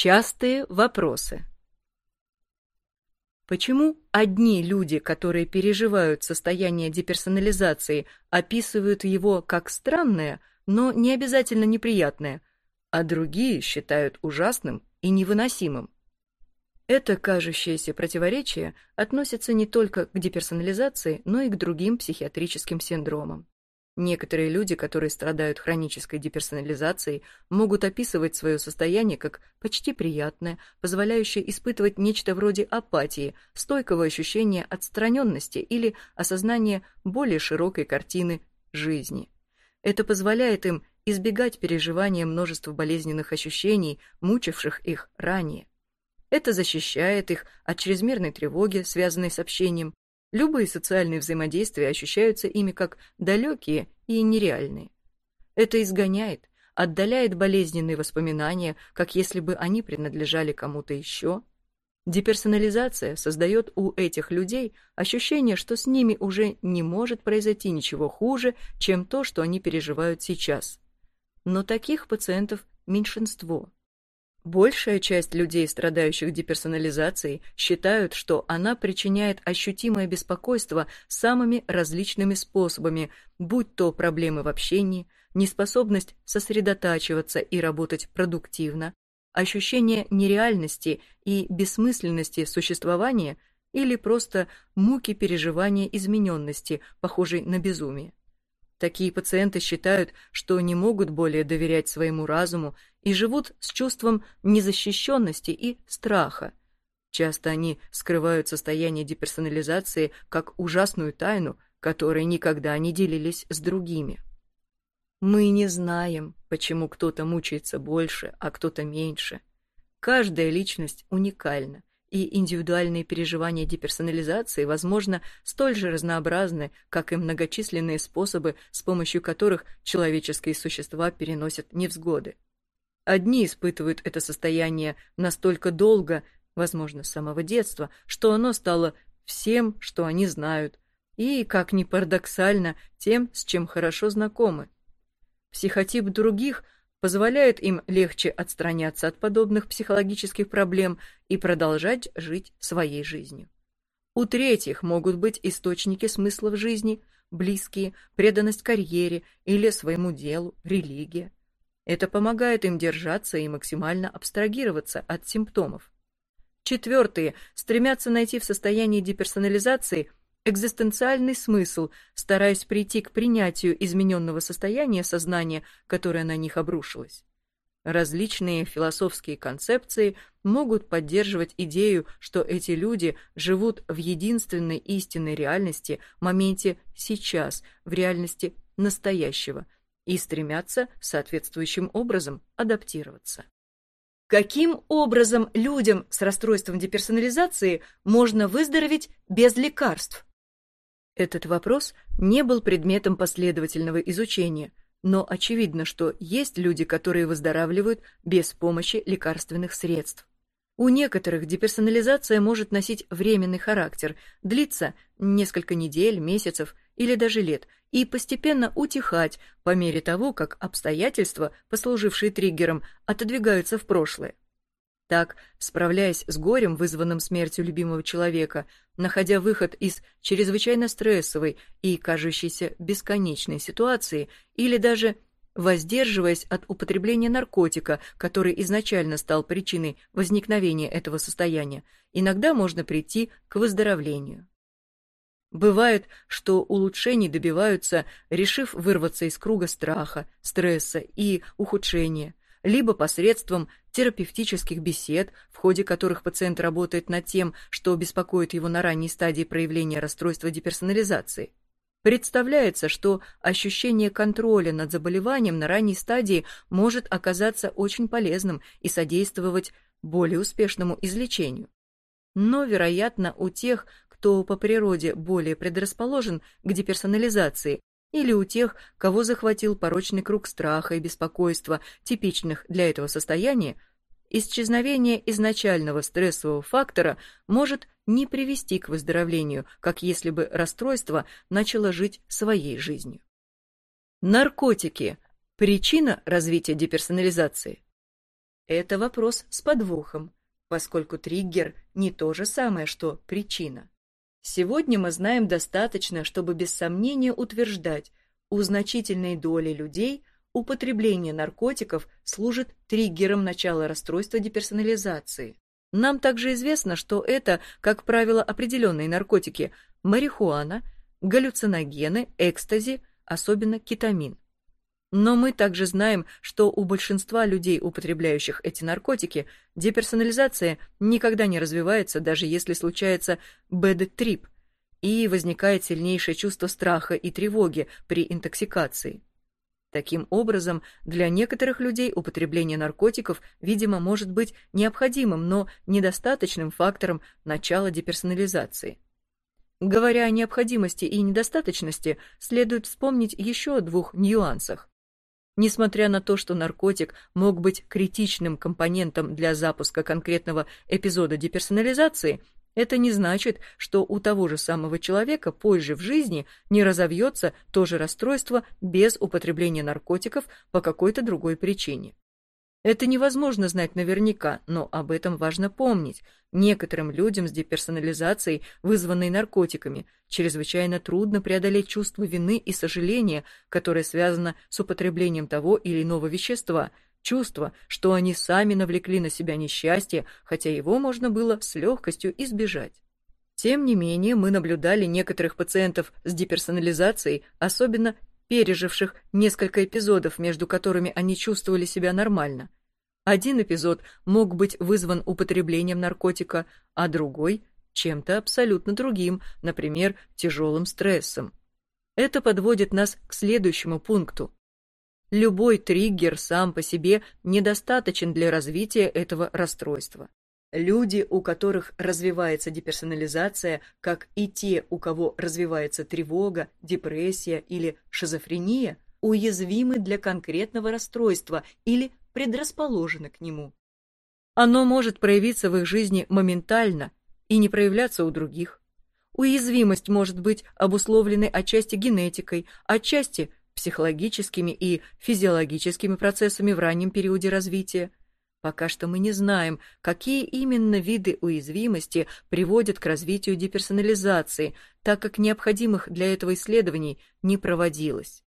Частые вопросы. Почему одни люди, которые переживают состояние деперсонализации, описывают его как странное, но не обязательно неприятное, а другие считают ужасным и невыносимым? Это кажущееся противоречие относится не только к деперсонализации, но и к другим психиатрическим синдромам. Некоторые люди, которые страдают хронической деперсонализацией, могут описывать свое состояние как почти приятное, позволяющее испытывать нечто вроде апатии, стойкого ощущения отстраненности или осознания более широкой картины жизни. Это позволяет им избегать переживания множества болезненных ощущений, мучивших их ранее. Это защищает их от чрезмерной тревоги, связанной с общением. Любые социальные взаимодействия ощущаются ими как далекие и нереальные. Это изгоняет, отдаляет болезненные воспоминания, как если бы они принадлежали кому-то еще. Деперсонализация создает у этих людей ощущение, что с ними уже не может произойти ничего хуже, чем то, что они переживают сейчас. Но таких пациентов меньшинство. Большая часть людей, страдающих деперсонализацией, считают, что она причиняет ощутимое беспокойство самыми различными способами, будь то проблемы в общении, неспособность сосредотачиваться и работать продуктивно, ощущение нереальности и бессмысленности существования или просто муки переживания измененности, похожей на безумие. Такие пациенты считают, что не могут более доверять своему разуму и живут с чувством незащищенности и страха. Часто они скрывают состояние деперсонализации как ужасную тайну, которой никогда не делились с другими. Мы не знаем, почему кто-то мучается больше, а кто-то меньше. Каждая личность уникальна, и индивидуальные переживания деперсонализации, возможно, столь же разнообразны, как и многочисленные способы, с помощью которых человеческие существа переносят невзгоды. Одни испытывают это состояние настолько долго, возможно, с самого детства, что оно стало всем, что они знают, и, как ни парадоксально, тем, с чем хорошо знакомы. Психотип других – позволяет им легче отстраняться от подобных психологических проблем и продолжать жить своей жизнью. У третьих могут быть источники смысла в жизни, близкие, преданность карьере или своему делу, религия. Это помогает им держаться и максимально абстрагироваться от симптомов. Четвертые стремятся найти в состоянии деперсонализации экзистенциальный смысл, стараясь прийти к принятию измененного состояния сознания, которое на них обрушилось. Различные философские концепции могут поддерживать идею, что эти люди живут в единственной истинной реальности, моменте сейчас, в реальности настоящего, и стремятся соответствующим образом адаптироваться. Каким образом людям с расстройством деперсонализации можно выздороветь без лекарств? Этот вопрос не был предметом последовательного изучения, но очевидно, что есть люди, которые выздоравливают без помощи лекарственных средств. У некоторых деперсонализация может носить временный характер, длиться несколько недель, месяцев или даже лет, и постепенно утихать по мере того, как обстоятельства, послужившие триггером, отодвигаются в прошлое. Так, справляясь с горем, вызванным смертью любимого человека, находя выход из чрезвычайно стрессовой и кажущейся бесконечной ситуации, или даже воздерживаясь от употребления наркотика, который изначально стал причиной возникновения этого состояния, иногда можно прийти к выздоровлению. Бывает, что улучшений добиваются, решив вырваться из круга страха, стресса и ухудшения, либо посредством терапевтических бесед, в ходе которых пациент работает над тем, что беспокоит его на ранней стадии проявления расстройства деперсонализации. Представляется, что ощущение контроля над заболеванием на ранней стадии может оказаться очень полезным и содействовать более успешному излечению. Но, вероятно, у тех, кто по природе более предрасположен к деперсонализации, или у тех, кого захватил порочный круг страха и беспокойства, типичных для этого состояния, исчезновение изначального стрессового фактора может не привести к выздоровлению, как если бы расстройство начало жить своей жизнью. Наркотики – причина развития деперсонализации? Это вопрос с подвохом, поскольку триггер не то же самое, что причина. Сегодня мы знаем достаточно, чтобы без сомнения утверждать, у значительной доли людей употребление наркотиков служит триггером начала расстройства деперсонализации. Нам также известно, что это, как правило, определенные наркотики – марихуана, галлюциногены, экстази, особенно кетамин. Но мы также знаем, что у большинства людей, употребляющих эти наркотики, деперсонализация никогда не развивается, даже если случается бэд-трип, и возникает сильнейшее чувство страха и тревоги при интоксикации. Таким образом, для некоторых людей употребление наркотиков, видимо, может быть необходимым, но недостаточным фактором начала деперсонализации. Говоря о необходимости и недостаточности, следует вспомнить еще о двух нюансах. Несмотря на то, что наркотик мог быть критичным компонентом для запуска конкретного эпизода деперсонализации, это не значит, что у того же самого человека позже в жизни не разовьется то же расстройство без употребления наркотиков по какой-то другой причине. Это невозможно знать наверняка, но об этом важно помнить. Некоторым людям с деперсонализацией, вызванной наркотиками, чрезвычайно трудно преодолеть чувство вины и сожаления, которое связано с употреблением того или иного вещества, чувство, что они сами навлекли на себя несчастье, хотя его можно было с легкостью избежать. Тем не менее, мы наблюдали некоторых пациентов с деперсонализацией, особенно переживших несколько эпизодов, между которыми они чувствовали себя нормально. Один эпизод мог быть вызван употреблением наркотика, а другой – чем-то абсолютно другим, например, тяжелым стрессом. Это подводит нас к следующему пункту. Любой триггер сам по себе недостаточен для развития этого расстройства. Люди, у которых развивается деперсонализация, как и те, у кого развивается тревога, депрессия или шизофрения, уязвимы для конкретного расстройства или предрасположены к нему. Оно может проявиться в их жизни моментально и не проявляться у других. Уязвимость может быть обусловленной отчасти генетикой, отчасти психологическими и физиологическими процессами в раннем периоде развития, Пока что мы не знаем, какие именно виды уязвимости приводят к развитию деперсонализации, так как необходимых для этого исследований не проводилось.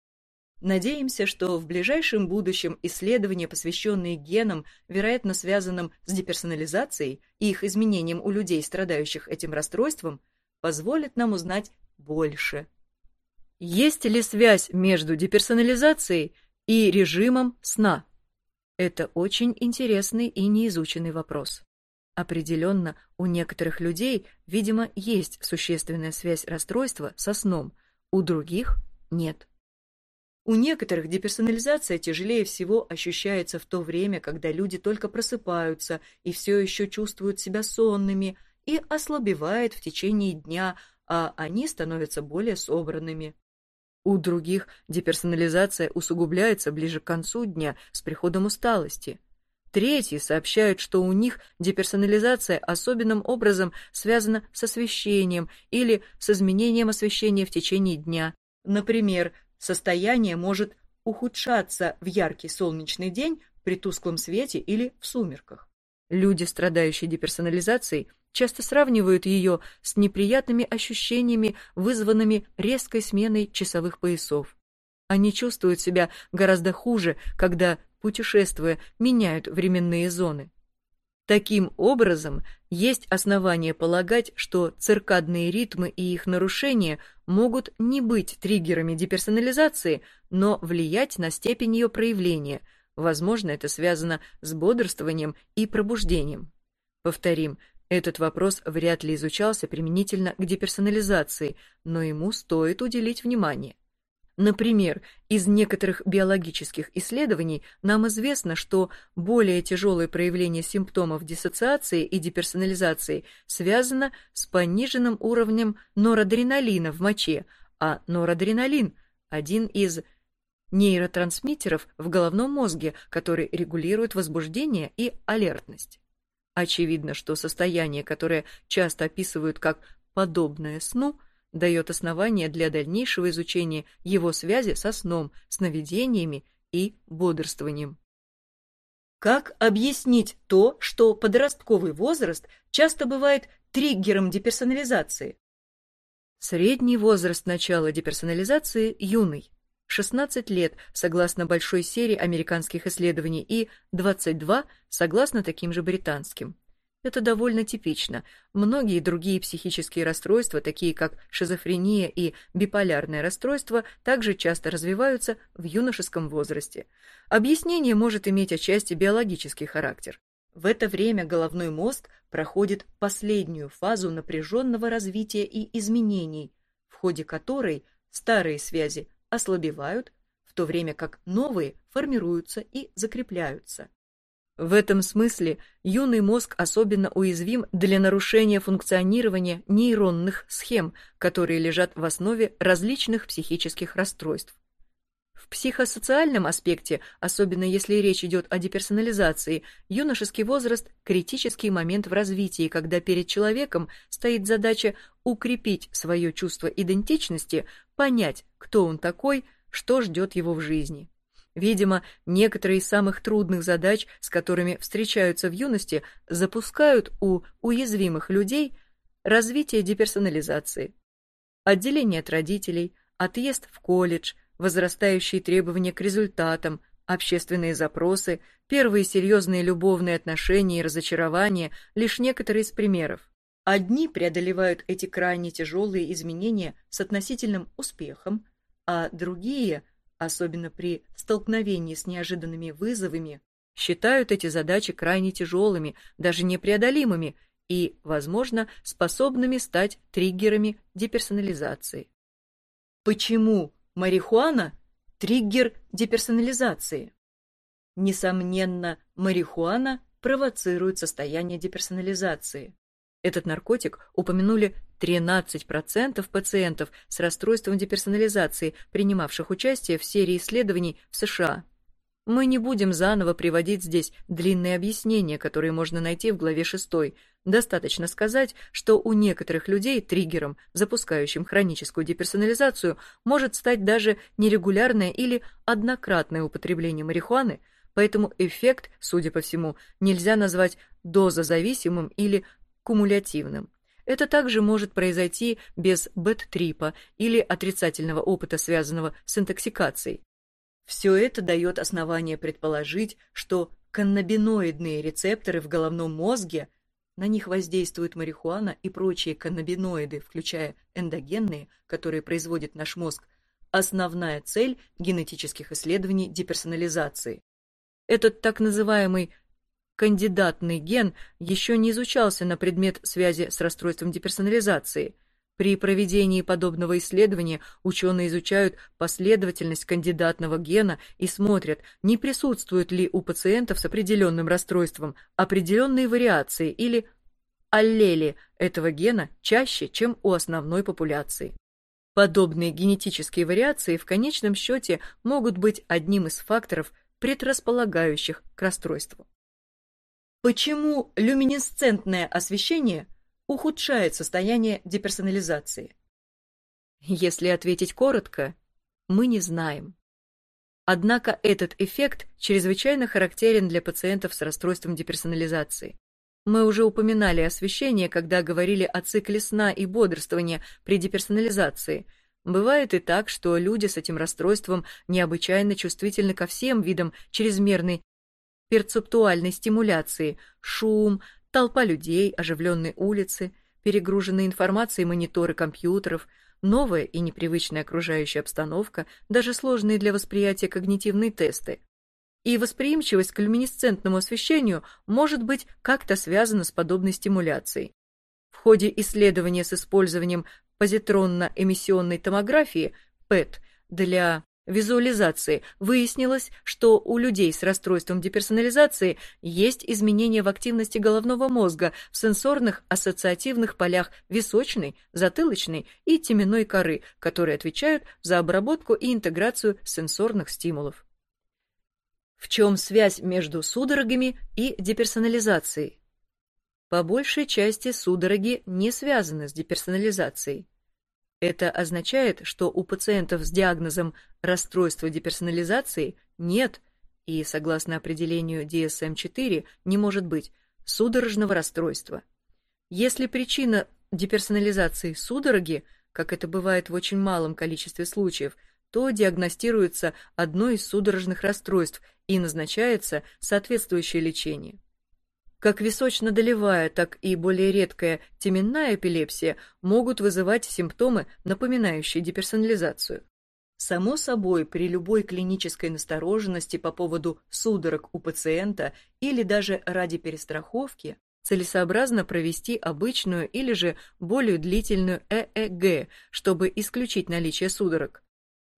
Надеемся, что в ближайшем будущем исследования, посвященные генам, вероятно связанным с деперсонализацией и их изменением у людей, страдающих этим расстройством, позволят нам узнать больше. Есть ли связь между деперсонализацией и режимом сна? Это очень интересный и неизученный вопрос. Определенно, у некоторых людей, видимо, есть существенная связь расстройства со сном, у других нет. У некоторых деперсонализация тяжелее всего ощущается в то время, когда люди только просыпаются и все еще чувствуют себя сонными, и ослабевает в течение дня, а они становятся более собранными. У других деперсонализация усугубляется ближе к концу дня с приходом усталости. Третьи сообщают, что у них деперсонализация особенным образом связана с освещением или с изменением освещения в течение дня. Например, состояние может ухудшаться в яркий солнечный день при тусклом свете или в сумерках. Люди, страдающие деперсонализацией, часто сравнивают ее с неприятными ощущениями, вызванными резкой сменой часовых поясов. Они чувствуют себя гораздо хуже, когда, путешествуя, меняют временные зоны. Таким образом, есть основания полагать, что циркадные ритмы и их нарушения могут не быть триггерами деперсонализации, но влиять на степень ее проявления. Возможно, это связано с бодрствованием и пробуждением. Повторим, этот вопрос вряд ли изучался применительно к деперсонализации, но ему стоит уделить внимание. Например, из некоторых биологических исследований нам известно, что более тяжелое проявление симптомов диссоциации и деперсонализации связано с пониженным уровнем норадреналина в моче, а норадреналин – один из нейротрансмиттеров в головном мозге, который регулирует возбуждение и алертность. Очевидно, что состояние, которое часто описывают как «подобное сну», дает основание для дальнейшего изучения его связи со сном, сновидениями и бодрствованием. Как объяснить то, что подростковый возраст часто бывает триггером деперсонализации? Средний возраст начала деперсонализации – юный, 16 лет, согласно большой серии американских исследований, и 22, согласно таким же британским. Это довольно типично. Многие другие психические расстройства, такие как шизофрения и биполярное расстройство, также часто развиваются в юношеском возрасте. Объяснение может иметь отчасти биологический характер. В это время головной мозг проходит последнюю фазу напряженного развития и изменений, в ходе которой старые связи ослабевают, в то время как новые формируются и закрепляются. В этом смысле юный мозг особенно уязвим для нарушения функционирования нейронных схем, которые лежат в основе различных психических расстройств. В психосоциальном аспекте, особенно если речь идет о деперсонализации, юношеский возраст – критический момент в развитии, когда перед человеком стоит задача укрепить свое чувство идентичности, понять, кто он такой, что ждет его в жизни. Видимо, некоторые из самых трудных задач, с которыми встречаются в юности, запускают у уязвимых людей развитие деперсонализации. Отделение от родителей, отъезд в колледж, возрастающие требования к результатам, общественные запросы, первые серьезные любовные отношения и разочарования – лишь некоторые из примеров. Одни преодолевают эти крайне тяжелые изменения с относительным успехом, а другие – особенно при столкновении с неожиданными вызовами, считают эти задачи крайне тяжелыми, даже непреодолимыми и, возможно, способными стать триггерами деперсонализации. Почему марихуана – триггер деперсонализации? Несомненно, марихуана провоцирует состояние деперсонализации. Этот наркотик упомянули 13% пациентов с расстройством деперсонализации, принимавших участие в серии исследований в США. Мы не будем заново приводить здесь длинные объяснения, которые можно найти в главе 6. Достаточно сказать, что у некоторых людей триггером, запускающим хроническую деперсонализацию, может стать даже нерегулярное или однократное употребление марихуаны, поэтому эффект, судя по всему, нельзя назвать дозозависимым или кумулятивным. Это также может произойти без бэт-трипа или отрицательного опыта, связанного с интоксикацией. Все это дает основание предположить, что каннабиноидные рецепторы в головном мозге, на них воздействует марихуана и прочие каннабиноиды, включая эндогенные, которые производит наш мозг, основная цель генетических исследований деперсонализации. Этот так называемый кандидатный ген еще не изучался на предмет связи с расстройством деперсонализации. При проведении подобного исследования ученые изучают последовательность кандидатного гена и смотрят, не присутствуют ли у пациентов с определенным расстройством определенные вариации или аллели этого гена чаще, чем у основной популяции. Подобные генетические вариации в конечном счете могут быть одним из факторов, предрасполагающих к расстройству. Почему люминесцентное освещение ухудшает состояние деперсонализации? Если ответить коротко, мы не знаем. Однако этот эффект чрезвычайно характерен для пациентов с расстройством деперсонализации. Мы уже упоминали освещение, когда говорили о цикле сна и бодрствования при деперсонализации. Бывает и так, что люди с этим расстройством необычайно чувствительны ко всем видам чрезмерной перцептуальной стимуляции, шум, толпа людей, оживленные улицы, перегруженные информацией мониторы компьютеров, новая и непривычная окружающая обстановка, даже сложные для восприятия когнитивные тесты. И восприимчивость к люминесцентному освещению может быть как-то связана с подобной стимуляцией. В ходе исследования с использованием позитронно-эмиссионной томографии ПЭТ для визуализации выяснилось, что у людей с расстройством деперсонализации есть изменения в активности головного мозга в сенсорных ассоциативных полях височной, затылочной и теменной коры, которые отвечают за обработку и интеграцию сенсорных стимулов. В чем связь между судорогами и деперсонализацией? По большей части судороги не связаны с деперсонализацией. Это означает, что у пациентов с диагнозом расстройства деперсонализации нет и, согласно определению DSM-4, не может быть судорожного расстройства. Если причина деперсонализации судороги, как это бывает в очень малом количестве случаев, то диагностируется одно из судорожных расстройств и назначается соответствующее лечение. Как височно-долевая, так и более редкая теменная эпилепсия могут вызывать симптомы, напоминающие деперсонализацию. Само собой, при любой клинической настороженности по поводу судорог у пациента или даже ради перестраховки целесообразно провести обычную или же более длительную ЭЭГ, чтобы исключить наличие судорог.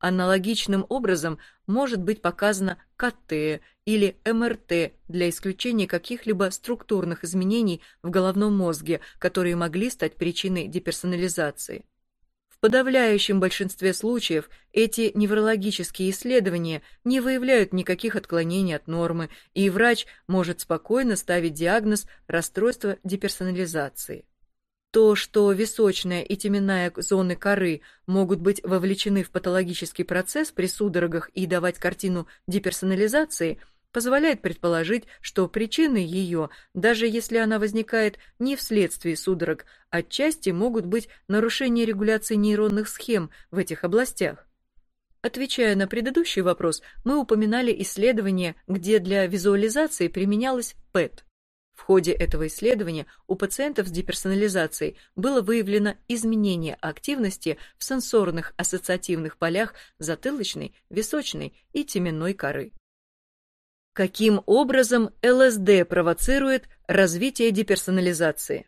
Аналогичным образом может быть показано КТ или МРТ для исключения каких-либо структурных изменений в головном мозге, которые могли стать причиной деперсонализации. В подавляющем большинстве случаев эти неврологические исследования не выявляют никаких отклонений от нормы, и врач может спокойно ставить диагноз расстройства деперсонализации. То, что височная и теменная зоны коры могут быть вовлечены в патологический процесс при судорогах и давать картину деперсонализации, позволяет предположить, что причиной ее, даже если она возникает не вследствие судорог, отчасти могут быть нарушения регуляции нейронных схем в этих областях. Отвечая на предыдущий вопрос, мы упоминали исследование, где для визуализации применялось ПЭТ. В ходе этого исследования у пациентов с деперсонализацией было выявлено изменение активности в сенсорных ассоциативных полях затылочной, височной и теменной коры. Каким образом ЛСД провоцирует развитие деперсонализации?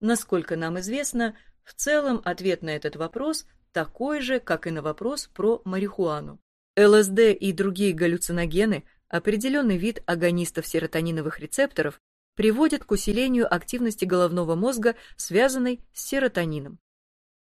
Насколько нам известно, в целом ответ на этот вопрос такой же, как и на вопрос про марихуану. ЛСД и другие галлюциногены определенный вид агонистов серотониновых рецепторов приводит к усилению активности головного мозга, связанной с серотонином.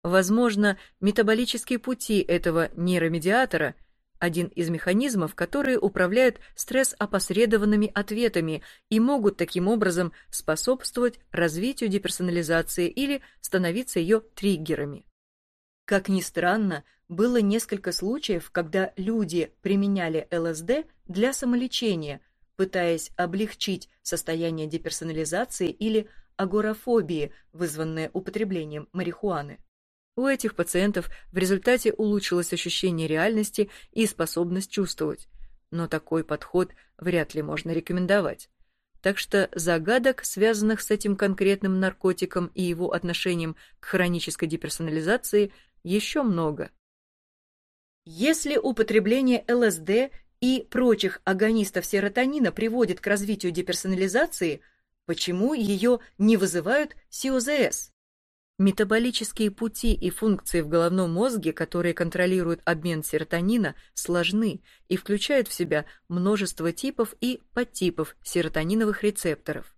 Возможно, метаболические пути этого нейромедиатора – один из механизмов, которые управляют стресс-опосредованными ответами и могут таким образом способствовать развитию деперсонализации или становиться ее триггерами. Как ни странно, было несколько случаев, когда люди применяли ЛСД для самолечения, пытаясь облегчить состояние деперсонализации или агорафобии, вызванное употреблением марихуаны. У этих пациентов в результате улучшилось ощущение реальности и способность чувствовать, но такой подход вряд ли можно рекомендовать. Так что загадок, связанных с этим конкретным наркотиком и его отношением к хронической деперсонализации, еще много. Если употребление ЛСД и прочих агонистов серотонина приводит к развитию деперсонализации, почему ее не вызывают СИОЗС? Метаболические пути и функции в головном мозге, которые контролируют обмен серотонина, сложны и включают в себя множество типов и подтипов серотониновых рецепторов.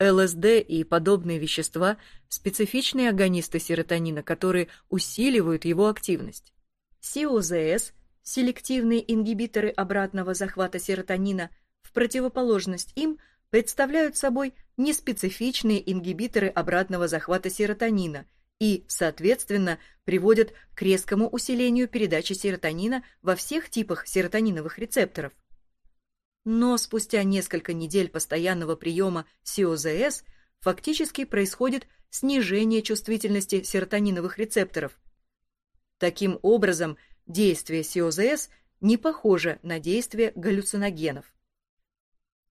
ЛСД и подобные вещества – специфичные агонисты серотонина, которые усиливают его активность. СИОЗС, селективные ингибиторы обратного захвата серотонина, в противоположность им представляют собой неспецифичные ингибиторы обратного захвата серотонина и, соответственно, приводят к резкому усилению передачи серотонина во всех типах серотониновых рецепторов. Но спустя несколько недель постоянного приема СИОЗС фактически происходит снижение чувствительности серотониновых рецепторов. Таким образом, действие СИОЗС не похоже на действие галлюциногенов.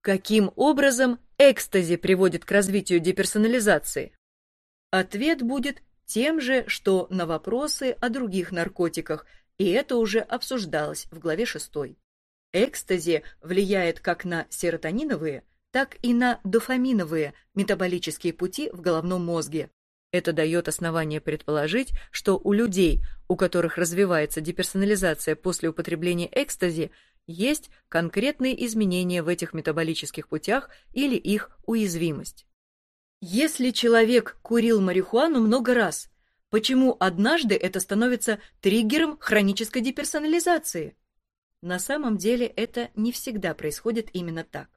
Каким образом экстази приводит к развитию деперсонализации? Ответ будет тем же, что на вопросы о других наркотиках, и это уже обсуждалось в главе 6. Экстази влияет как на серотониновые, так и на дофаминовые метаболические пути в головном мозге. Это дает основание предположить, что у людей, у которых развивается деперсонализация после употребления экстази, есть конкретные изменения в этих метаболических путях или их уязвимость. Если человек курил марихуану много раз, почему однажды это становится триггером хронической деперсонализации? На самом деле это не всегда происходит именно так.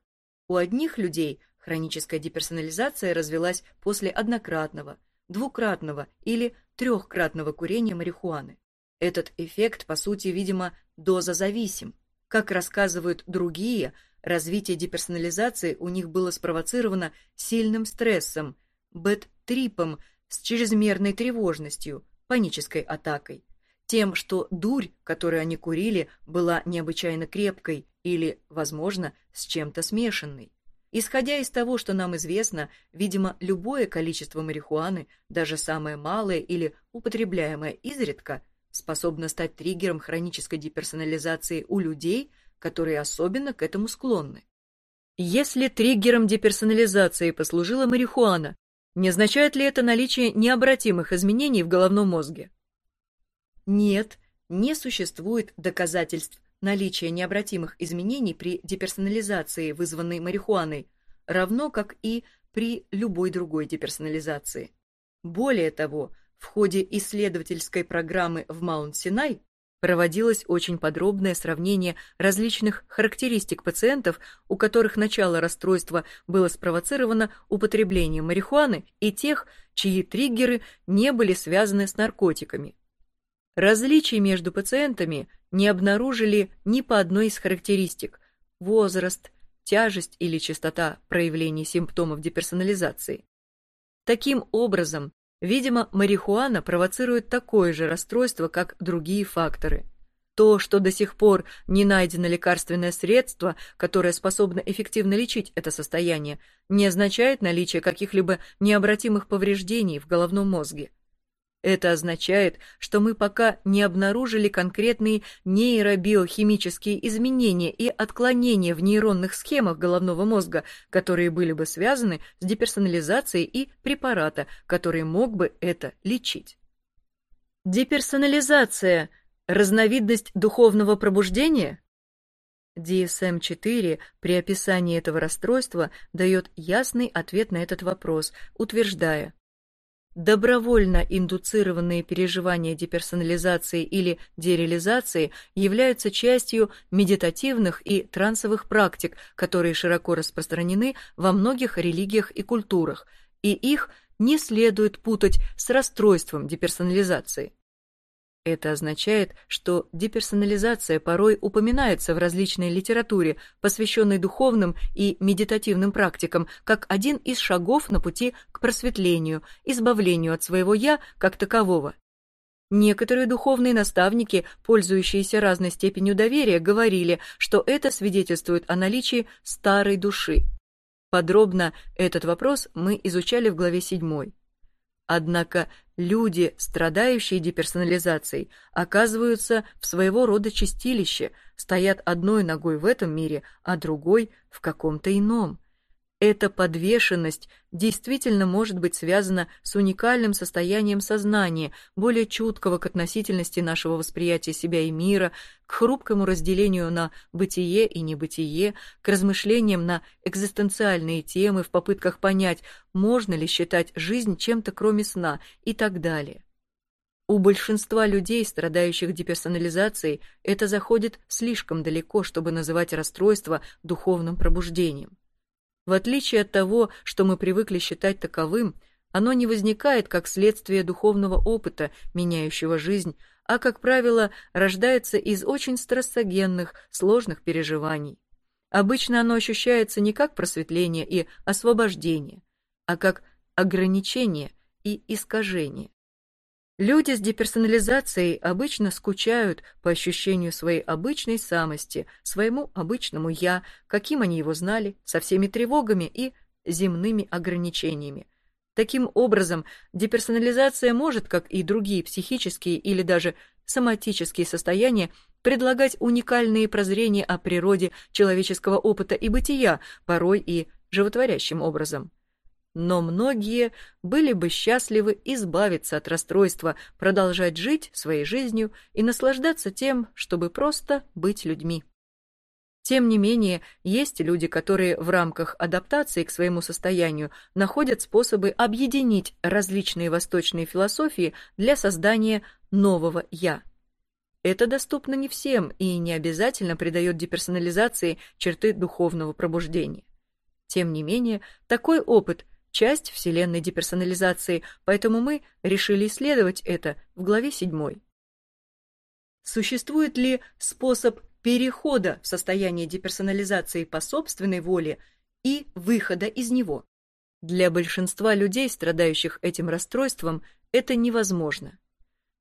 У одних людей хроническая деперсонализация развилась после однократного, двукратного или трехкратного курения марихуаны. Этот эффект, по сути, видимо, дозозависим. Как рассказывают другие, развитие деперсонализации у них было спровоцировано сильным стрессом, бэт-трипом с чрезмерной тревожностью, панической атакой, тем, что дурь, которую они курили, была необычайно крепкой или, возможно, с чем-то смешанной. Исходя из того, что нам известно, видимо, любое количество марихуаны, даже самое малое или употребляемое изредка, способно стать триггером хронической деперсонализации у людей, которые особенно к этому склонны. Если триггером деперсонализации послужила марихуана, не означает ли это наличие необратимых изменений в головном мозге? Нет, не существует доказательств наличия необратимых изменений при деперсонализации, вызванной марихуаной, равно как и при любой другой деперсонализации. Более того, в ходе исследовательской программы в Маунт-Синай проводилось очень подробное сравнение различных характеристик пациентов, у которых начало расстройства было спровоцировано употреблением марихуаны, и тех, чьи триггеры не были связаны с наркотиками. Различий между пациентами не обнаружили ни по одной из характеристик – возраст, тяжесть или частота проявлений симптомов деперсонализации. Таким образом, видимо, марихуана провоцирует такое же расстройство, как другие факторы. То, что до сих пор не найдено лекарственное средство, которое способно эффективно лечить это состояние, не означает наличие каких-либо необратимых повреждений в головном мозге. Это означает, что мы пока не обнаружили конкретные нейробиохимические изменения и отклонения в нейронных схемах головного мозга, которые были бы связаны с деперсонализацией и препарата, который мог бы это лечить. Деперсонализация – разновидность духовного пробуждения? DSM-4 при описании этого расстройства дает ясный ответ на этот вопрос, утверждая, Добровольно индуцированные переживания деперсонализации или дереализации являются частью медитативных и трансовых практик, которые широко распространены во многих религиях и культурах, и их не следует путать с расстройством деперсонализации. Это означает, что деперсонализация порой упоминается в различной литературе, посвященной духовным и медитативным практикам, как один из шагов на пути к просветлению, избавлению от своего «я» как такового. Некоторые духовные наставники, пользующиеся разной степенью доверия, говорили, что это свидетельствует о наличии старой души. Подробно этот вопрос мы изучали в главе 7. Однако люди, страдающие деперсонализацией, оказываются в своего рода чистилище, стоят одной ногой в этом мире, а другой в каком-то ином. Эта подвешенность действительно может быть связана с уникальным состоянием сознания, более чуткого к относительности нашего восприятия себя и мира, к хрупкому разделению на бытие и небытие, к размышлениям на экзистенциальные темы в попытках понять, можно ли считать жизнь чем-то кроме сна и так далее. У большинства людей, страдающих деперсонализацией, это заходит слишком далеко, чтобы называть расстройство духовным пробуждением. В отличие от того, что мы привыкли считать таковым, оно не возникает как следствие духовного опыта, меняющего жизнь, а, как правило, рождается из очень стрессогенных, сложных переживаний. Обычно оно ощущается не как просветление и освобождение, а как ограничение и искажение. Люди с деперсонализацией обычно скучают по ощущению своей обычной самости, своему обычному «я», каким они его знали, со всеми тревогами и земными ограничениями. Таким образом, деперсонализация может, как и другие психические или даже соматические состояния, предлагать уникальные прозрения о природе человеческого опыта и бытия, порой и животворящим образом но многие были бы счастливы избавиться от расстройства, продолжать жить своей жизнью и наслаждаться тем, чтобы просто быть людьми. Тем не менее, есть люди, которые в рамках адаптации к своему состоянию находят способы объединить различные восточные философии для создания нового «я». Это доступно не всем и не обязательно придает деперсонализации черты духовного пробуждения. Тем не менее, такой опыт часть вселенной деперсонализации, поэтому мы решили исследовать это в главе 7. Существует ли способ перехода в состояние деперсонализации по собственной воле и выхода из него. Для большинства людей, страдающих этим расстройством, это невозможно.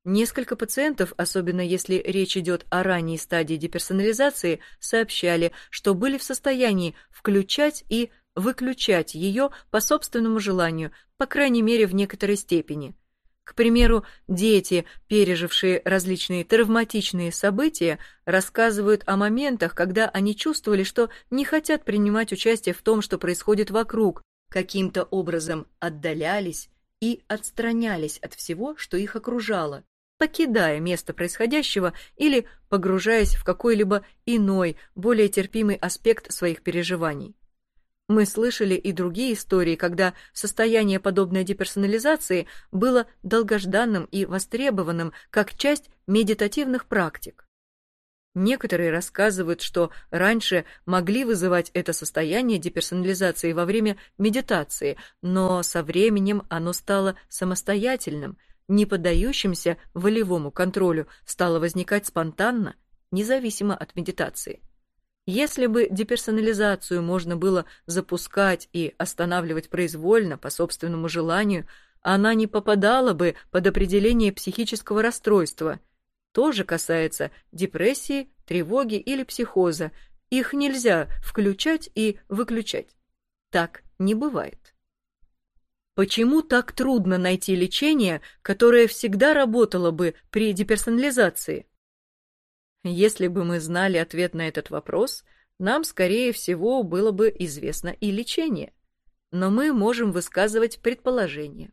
Несколько пациентов, особенно если речь идет о ранней стадии деперсонализации, сообщали, что были в состоянии включать и выключать ее по собственному желанию, по крайней мере в некоторой степени. К примеру, дети, пережившие различные травматичные события, рассказывают о моментах, когда они чувствовали, что не хотят принимать участие в том, что происходит вокруг, каким-то образом отдалялись и отстранялись от всего, что их окружало покидая место происходящего или погружаясь в какой-либо иной, более терпимый аспект своих переживаний. Мы слышали и другие истории, когда состояние подобной деперсонализации было долгожданным и востребованным как часть медитативных практик. Некоторые рассказывают, что раньше могли вызывать это состояние деперсонализации во время медитации, но со временем оно стало самостоятельным – не поддающимся волевому контролю, стало возникать спонтанно, независимо от медитации. Если бы деперсонализацию можно было запускать и останавливать произвольно по собственному желанию, она не попадала бы под определение психического расстройства. То же касается депрессии, тревоги или психоза. Их нельзя включать и выключать. Так не бывает. Почему так трудно найти лечение, которое всегда работало бы при деперсонализации? Если бы мы знали ответ на этот вопрос, нам, скорее всего, было бы известно и лечение. Но мы можем высказывать предположения.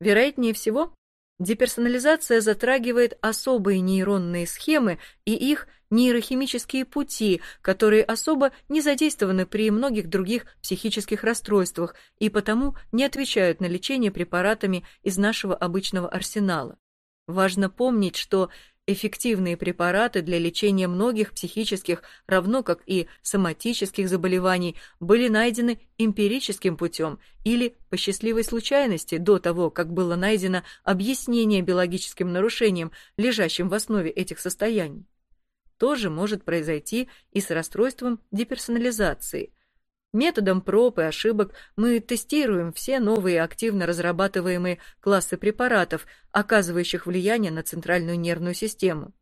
Вероятнее всего, Деперсонализация затрагивает особые нейронные схемы и их нейрохимические пути, которые особо не задействованы при многих других психических расстройствах и потому не отвечают на лечение препаратами из нашего обычного арсенала. Важно помнить, что Эффективные препараты для лечения многих психических, равно как и соматических заболеваний, были найдены эмпирическим путем или по счастливой случайности до того, как было найдено объяснение биологическим нарушениям, лежащим в основе этих состояний. То же может произойти и с расстройством деперсонализации – Методом проб и ошибок мы тестируем все новые активно разрабатываемые классы препаратов, оказывающих влияние на центральную нервную систему.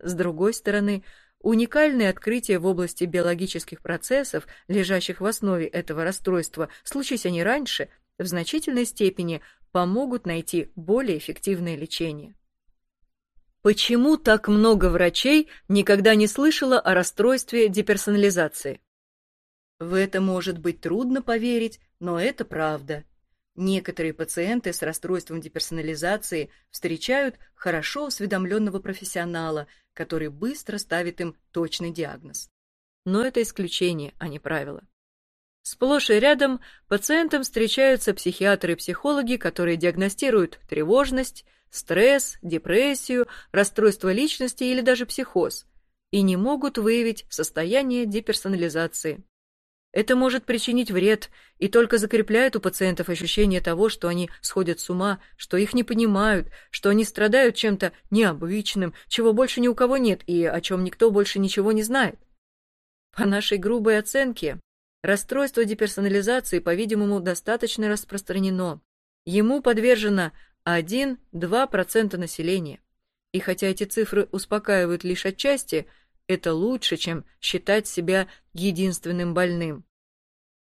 С другой стороны, уникальные открытия в области биологических процессов, лежащих в основе этого расстройства, случись они раньше, в значительной степени помогут найти более эффективное лечение. Почему так много врачей никогда не слышало о расстройстве деперсонализации? В это может быть трудно поверить, но это правда. Некоторые пациенты с расстройством деперсонализации встречают хорошо осведомленного профессионала, который быстро ставит им точный диагноз. Но это исключение, а не правило. Сплошь и рядом пациентам встречаются психиатры и психологи, которые диагностируют тревожность, стресс, депрессию, расстройство личности или даже психоз и не могут выявить состояние деперсонализации. Это может причинить вред и только закрепляет у пациентов ощущение того, что они сходят с ума, что их не понимают, что они страдают чем-то необычным, чего больше ни у кого нет и о чем никто больше ничего не знает. По нашей грубой оценке, расстройство деперсонализации, по-видимому, достаточно распространено. Ему подвержено 1-2% населения. И хотя эти цифры успокаивают лишь отчасти, это лучше, чем считать себя единственным больным.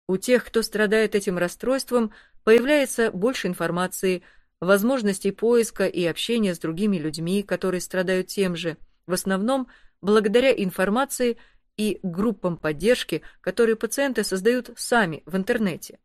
У тех, кто страдает этим расстройством, появляется больше информации, возможностей поиска и общения с другими людьми, которые страдают тем же, в основном благодаря информации и группам поддержки, которые пациенты создают сами в интернете.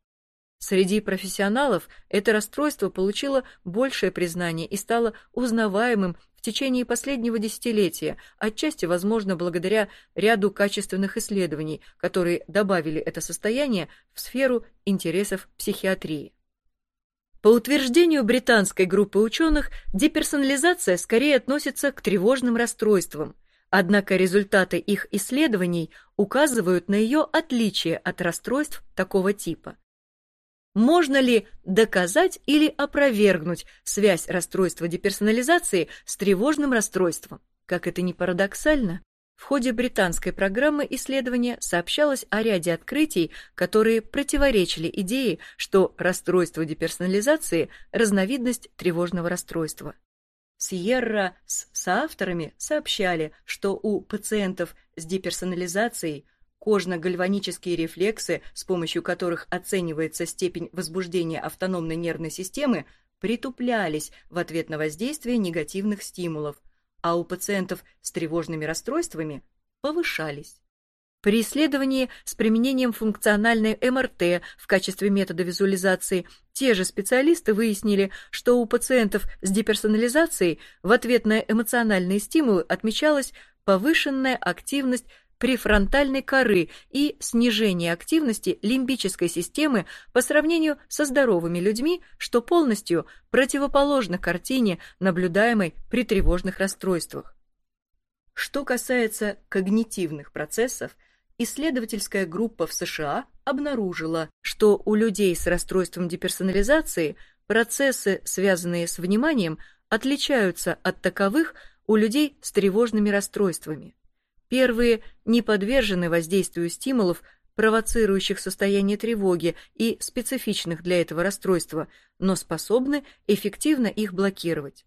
Среди профессионалов это расстройство получило большее признание и стало узнаваемым течение последнего десятилетия, отчасти, возможно, благодаря ряду качественных исследований, которые добавили это состояние в сферу интересов психиатрии. По утверждению британской группы ученых, деперсонализация скорее относится к тревожным расстройствам, однако результаты их исследований указывают на ее отличие от расстройств такого типа. Можно ли доказать или опровергнуть связь расстройства деперсонализации с тревожным расстройством? Как это ни парадоксально, В ходе британской программы исследования сообщалось о ряде открытий, которые противоречили идее, что расстройство деперсонализации – разновидность тревожного расстройства. Сьерра с соавторами сообщали, что у пациентов с деперсонализацией кожно-гальванические рефлексы, с помощью которых оценивается степень возбуждения автономной нервной системы, притуплялись в ответ на воздействие негативных стимулов, а у пациентов с тревожными расстройствами повышались. При исследовании с применением функциональной МРТ в качестве метода визуализации те же специалисты выяснили, что у пациентов с деперсонализацией в ответ на эмоциональные стимулы отмечалась повышенная активность префронтальной коры и снижение активности лимбической системы по сравнению со здоровыми людьми, что полностью противоположно картине, наблюдаемой при тревожных расстройствах. Что касается когнитивных процессов, исследовательская группа в США обнаружила, что у людей с расстройством деперсонализации процессы, связанные с вниманием, отличаются от таковых у людей с тревожными расстройствами. Первые не подвержены воздействию стимулов, провоцирующих состояние тревоги и специфичных для этого расстройства, но способны эффективно их блокировать.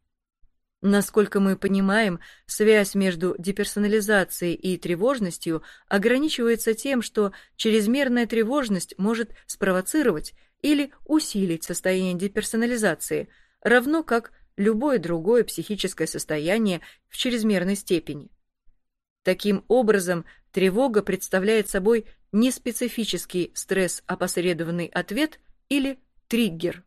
Насколько мы понимаем, связь между деперсонализацией и тревожностью ограничивается тем, что чрезмерная тревожность может спровоцировать или усилить состояние деперсонализации, равно как любое другое психическое состояние в чрезмерной степени. Таким образом, тревога представляет собой неспецифический стресс-опосредованный ответ или триггер.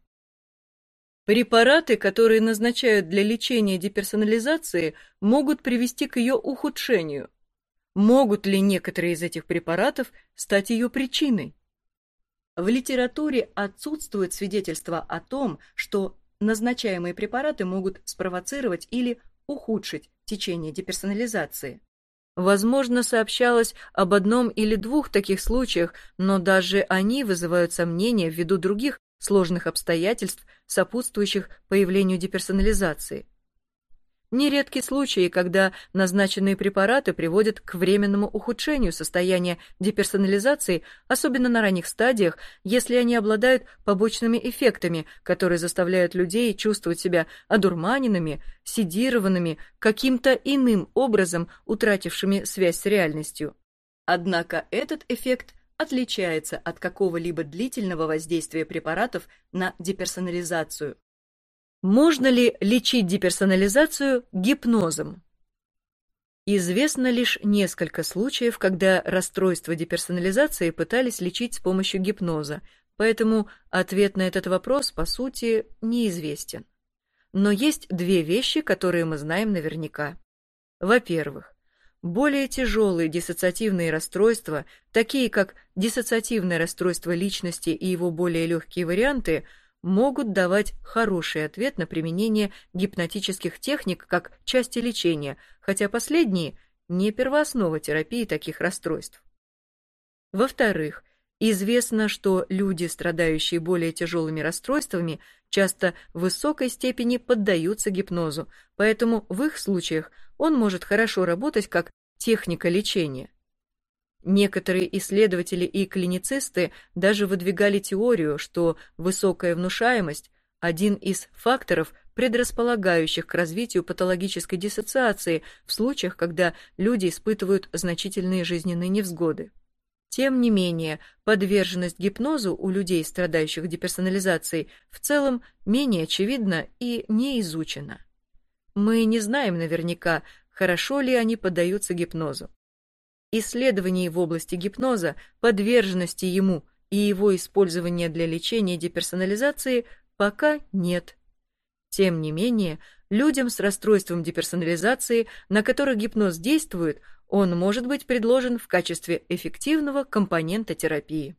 Препараты, которые назначают для лечения деперсонализации, могут привести к ее ухудшению. Могут ли некоторые из этих препаратов стать ее причиной? В литературе отсутствует свидетельство о том, что назначаемые препараты могут спровоцировать или ухудшить течение деперсонализации. Возможно, сообщалось об одном или двух таких случаях, но даже они вызывают сомнения ввиду других сложных обстоятельств, сопутствующих появлению деперсонализации. Нередки случаи, когда назначенные препараты приводят к временному ухудшению состояния деперсонализации, особенно на ранних стадиях, если они обладают побочными эффектами, которые заставляют людей чувствовать себя одурманенными, седированными, каким-то иным образом утратившими связь с реальностью. Однако этот эффект отличается от какого-либо длительного воздействия препаратов на деперсонализацию. Можно ли лечить деперсонализацию гипнозом? Известно лишь несколько случаев, когда расстройство деперсонализации пытались лечить с помощью гипноза, поэтому ответ на этот вопрос, по сути, неизвестен. Но есть две вещи, которые мы знаем наверняка. Во-первых, более тяжелые диссоциативные расстройства, такие как диссоциативное расстройство личности и его более легкие варианты – могут давать хороший ответ на применение гипнотических техник как части лечения, хотя последние не первооснова терапии таких расстройств. Во-вторых, известно, что люди, страдающие более тяжелыми расстройствами, часто в высокой степени поддаются гипнозу, поэтому в их случаях он может хорошо работать как техника лечения. Некоторые исследователи и клиницисты даже выдвигали теорию, что высокая внушаемость – один из факторов, предрасполагающих к развитию патологической диссоциации в случаях, когда люди испытывают значительные жизненные невзгоды. Тем не менее, подверженность гипнозу у людей, страдающих деперсонализацией, в целом менее очевидна и не изучена. Мы не знаем наверняка, хорошо ли они поддаются гипнозу. Исследований в области гипноза, подверженности ему и его использования для лечения деперсонализации пока нет. Тем не менее, людям с расстройством деперсонализации, на которых гипноз действует, он может быть предложен в качестве эффективного компонента терапии.